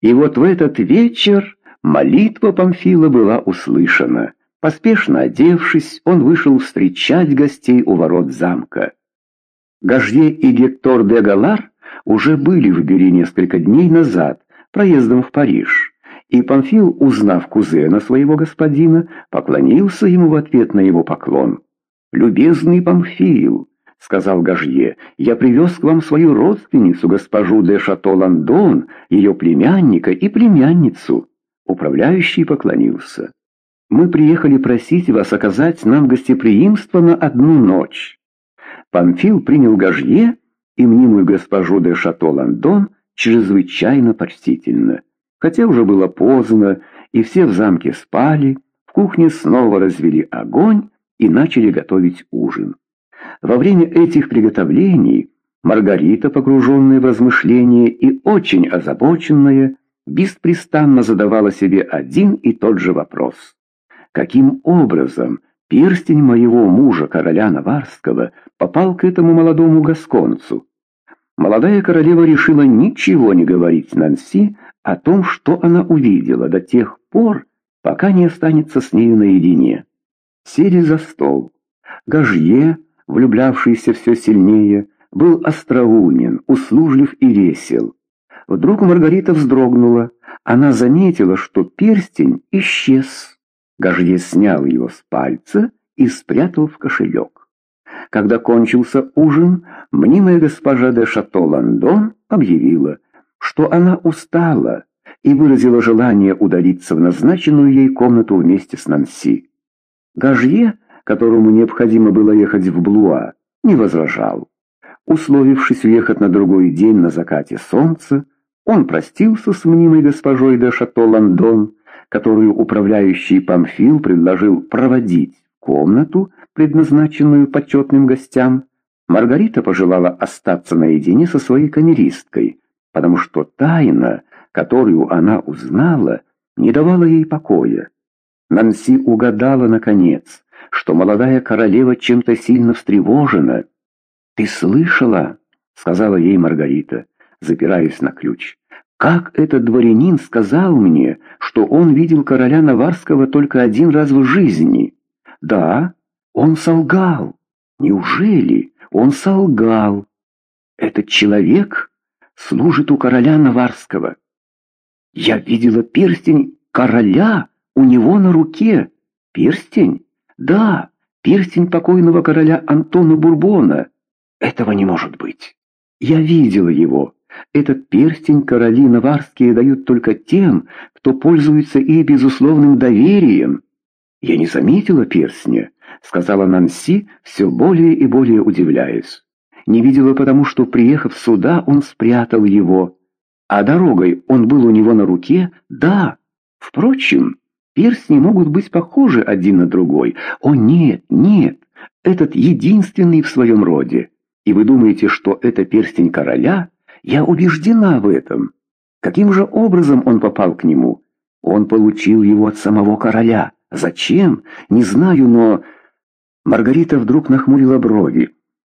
И вот в этот вечер молитва Памфила была услышана. Поспешно одевшись, он вышел встречать гостей у ворот замка. Гажье и Гектор де Галар уже были в Бери несколько дней назад, проездом в Париж, и Памфил, узнав кузена своего господина, поклонился ему в ответ на его поклон. «Любезный Памфил», — сказал Гажье, — «я привез к вам свою родственницу, госпожу де Шато-Ландон, ее племянника и племянницу». Управляющий поклонился. «Мы приехали просить вас оказать нам гостеприимство на одну ночь». Памфил принял Гажье и мнимую госпожу де Шато-Ландон чрезвычайно почтительно. Хотя уже было поздно, и все в замке спали, в кухне снова развели огонь и начали готовить ужин. Во время этих приготовлений Маргарита, погруженная в размышления и очень озабоченная, беспрестанно задавала себе один и тот же вопрос. Каким образом перстень моего мужа, короля Наварского, попал к этому молодому гасконцу? Молодая королева решила ничего не говорить Нанси о том, что она увидела до тех пор, пока не останется с нею наедине. Сели за стол. Гажье, влюблявшийся все сильнее, был остроумен, услужлив и весел. Вдруг Маргарита вздрогнула. Она заметила, что перстень исчез. Гажье снял его с пальца и спрятал в кошелек. Когда кончился ужин, мнимая госпожа де Шато-Лондон объявила, что она устала и выразила желание удалиться в назначенную ей комнату вместе с Нанси. Гажье, которому необходимо было ехать в Блуа, не возражал. Условившись уехать на другой день на закате солнца, он простился с мнимой госпожой де Шато-Лондон, которую управляющий Памфил предложил проводить комнату, предназначенную почетным гостям. Маргарита пожелала остаться наедине со своей камеристкой, потому что тайна, которую она узнала, не давала ей покоя. Нанси угадала, наконец, что молодая королева чем-то сильно встревожена. «Ты слышала?» — сказала ей Маргарита, запираясь на ключ. «Как этот дворянин сказал мне, что он видел короля Наварского только один раз в жизни?» «Да, он солгал. Неужели он солгал? Этот человек служит у короля Наварского. Я видела перстень короля у него на руке. Перстень? Да, перстень покойного короля Антона Бурбона. Этого не может быть. Я видела его. Этот перстень короли наварские дают только тем, кто пользуется их безусловным доверием. Я не заметила перстня, сказала Нанси, все более и более удивляясь. Не видела потому, что, приехав сюда, он спрятал его. А дорогой он был у него на руке? Да. Впрочем, перстни могут быть похожи один на другой. О, нет, нет, этот единственный в своем роде. И вы думаете, что это перстень короля? Я убеждена в этом. Каким же образом он попал к нему? Он получил его от самого короля. Зачем? Не знаю, но... Маргарита вдруг нахмурила брови.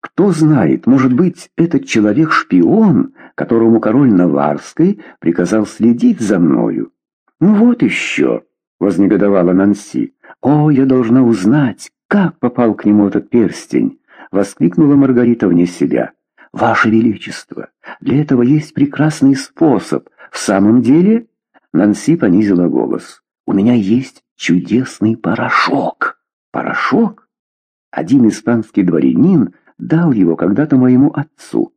Кто знает, может быть, этот человек шпион, которому король Наварской приказал следить за мною. Ну вот еще, вознегодовала Нанси. О, я должна узнать, как попал к нему этот перстень, воскликнула Маргарита вне себя. Ваше величество, для этого есть прекрасный способ. В самом деле, Нанси понизила голос. У меня есть чудесный порошок. Порошок? Один испанский дворянин дал его когда-то моему отцу.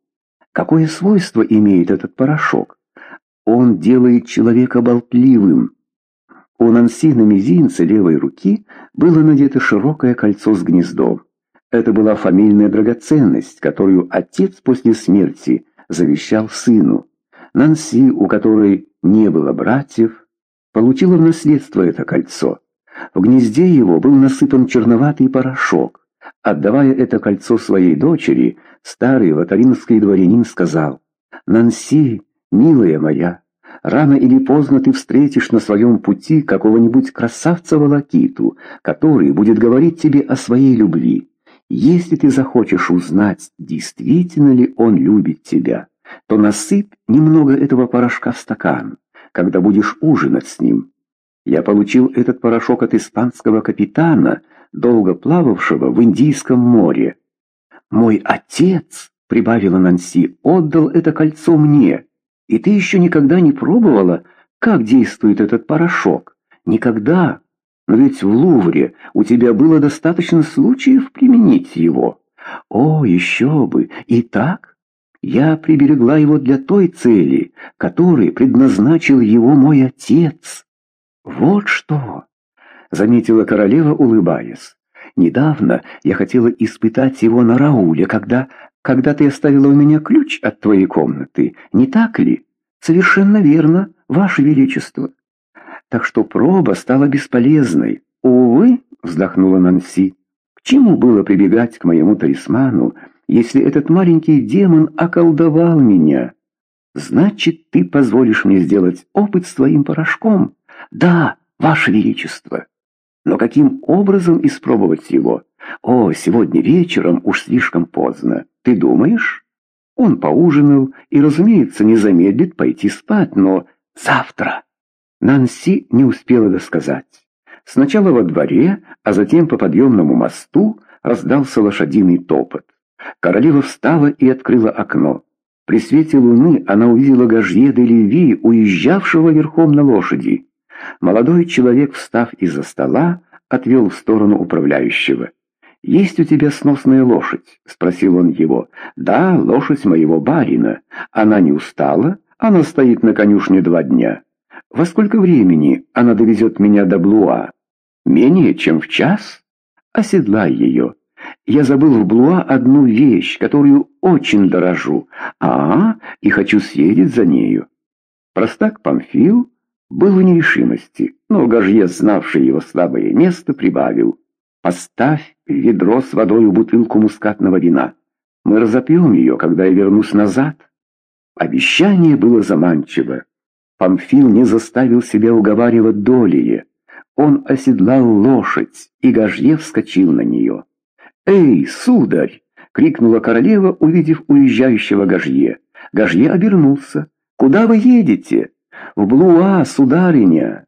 Какое свойство имеет этот порошок? Он делает человека болтливым. У Нанси на мизинце левой руки было надето широкое кольцо с гнездом. Это была фамильная драгоценность, которую отец после смерти завещал сыну. Нанси, у которой не было братьев, получила в наследство это кольцо. В гнезде его был насыпан черноватый порошок. Отдавая это кольцо своей дочери, старый лотаринский дворянин сказал, «Нанси, милая моя, рано или поздно ты встретишь на своем пути какого-нибудь красавца-волокиту, который будет говорить тебе о своей любви. Если ты захочешь узнать, действительно ли он любит тебя, то насыпь немного этого порошка в стакан. когда будешь ужинать с ним. Я получил этот порошок от испанского капитана, долго плававшего в Индийском море. Мой отец, прибавила Нанси, отдал это кольцо мне. И ты еще никогда не пробовала, как действует этот порошок? Никогда. Но ведь в Лувре у тебя было достаточно случаев применить его. О, еще бы! И так? Я приберегла его для той цели, которой предназначил его мой отец. Вот что! Заметила королева, улыбаясь. Недавно я хотела испытать его на Рауле, когда... Когда ты оставила у меня ключ от твоей комнаты, не так ли? Совершенно верно, ваше величество. Так что проба стала бесполезной. Увы, вздохнула Нанси. К чему было прибегать к моему талисману, если этот маленький демон околдовал меня? Значит, ты позволишь мне сделать опыт с твоим порошком? Да, ваше величество. Но каким образом испробовать его? О, сегодня вечером уж слишком поздно. Ты думаешь? Он поужинал и, разумеется, не замедлит пойти спать, но завтра. Нанси не успела досказать. Сначала во дворе, а затем по подъемному мосту раздался лошадиный топот. Королева встала и открыла окно. При свете луны она увидела Гажье де Леви, уезжавшего верхом на лошади. Молодой человек, встав из-за стола, отвел в сторону управляющего. «Есть у тебя сносная лошадь?» — спросил он его. «Да, лошадь моего барина. Она не устала? Она стоит на конюшне два дня. Во сколько времени она довезет меня до Блуа? Менее чем в час? Оседлай ее. Я забыл в Блуа одну вещь, которую очень дорожу, а, и хочу съездить за нею». Простак Памфил был в нерешимости, но Гажье, знавший его слабое место, прибавил. «Поставь ведро с водой в бутылку мускатного вина. Мы разопьем ее, когда я вернусь назад». Обещание было заманчиво. Памфил не заставил себя уговаривать долее. Он оседлал лошадь, и Гажье вскочил на нее. «Эй, сударь!» — крикнула королева, увидев уезжающего Гажье. Гажье обернулся. «Куда вы едете?» «В Блуа, сударыня!»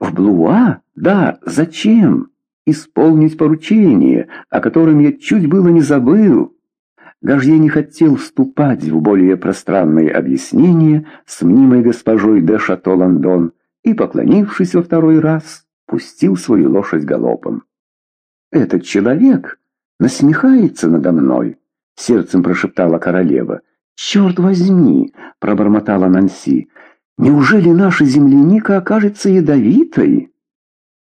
«В Блуа? Да, зачем?» «Исполнить поручение, о котором я чуть было не забыл». Гажье не хотел вступать в более пространные объяснения с мнимой госпожой де Шато-Лондон и, поклонившись во второй раз, пустил свою лошадь галопом. «Этот человек насмехается надо мной», — сердцем прошептала королева. «Черт возьми!» — пробормотала Нанси. Неужели наша земляника окажется ядовитой?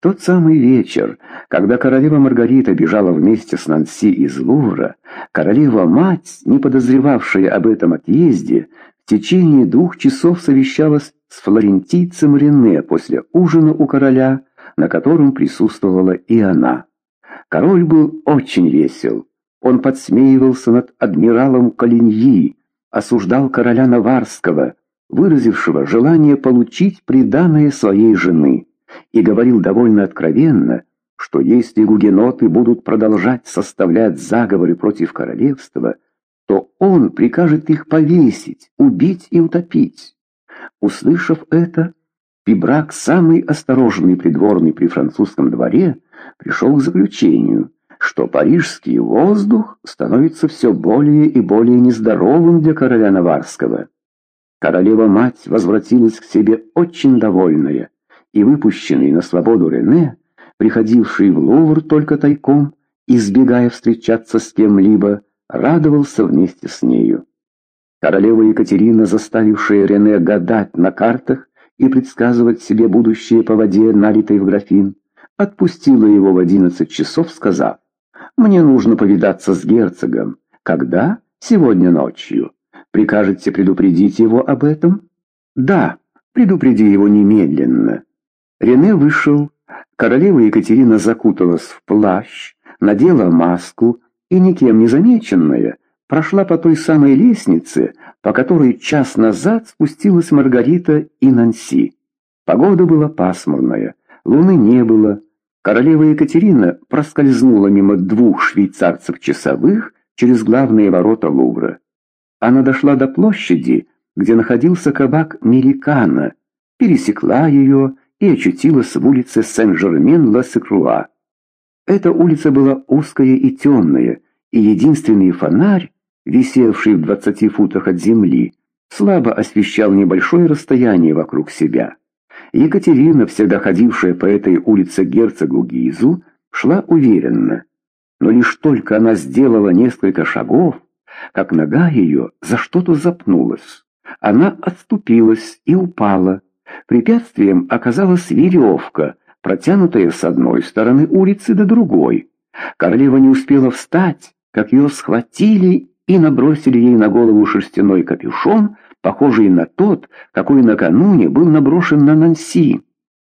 Тот самый вечер, когда королева Маргарита бежала вместе с Нанси из Лувра, королева-мать, не подозревавшая об этом отъезде, в течение двух часов совещалась с флорентийцем Рене после ужина у короля, на котором присутствовала и она. Король был очень весел. Он подсмеивался над адмиралом Калиньи, осуждал короля Наварского, выразившего желание получить приданое своей жены, и говорил довольно откровенно, что если гугеноты будут продолжать составлять заговоры против королевства, то он прикажет их повесить, убить и утопить. Услышав это, Пибрак, самый осторожный придворный при французском дворе, пришел к заключению, что парижский воздух становится все более и более нездоровым для короля Наварского. Королева-мать возвратилась к себе очень довольная, и выпущенный на свободу Рене, приходивший в Лувр только тайком, избегая встречаться с кем-либо, радовался вместе с нею. Королева Екатерина, заставившая Рене гадать на картах и предсказывать себе будущее по воде, налитой в графин, отпустила его в одиннадцать часов, сказав, «Мне нужно повидаться с герцогом. Когда? Сегодня ночью. Прикажете предупредить его об этом? Да, предупреди его немедленно. Рене вышел. Королева Екатерина закуталась в плащ, надела маску и, никем не замеченная, прошла по той самой лестнице, по которой час назад спустилась Маргарита и Нанси. Погода была пасмурная, луны не было. Королева Екатерина проскользнула мимо двух швейцарцев-часовых через главные ворота Лувра. Она дошла до площади, где находился кабак Меликана, пересекла ее и очутилась в улице Сен-Жермен-Ла-Секруа. Эта улица была узкая и темная, и единственный фонарь, висевший в двадцати футах от земли, слабо освещал небольшое расстояние вокруг себя. Екатерина, всегда ходившая по этой улице герцогу Гизу, шла уверенно. Но лишь только она сделала несколько шагов, как нога ее за что-то запнулась. Она отступилась и упала. Препятствием оказалась веревка, протянутая с одной стороны улицы до другой. Королева не успела встать, как ее схватили и набросили ей на голову шерстяной капюшон, похожий на тот, какой накануне был наброшен на Нанси.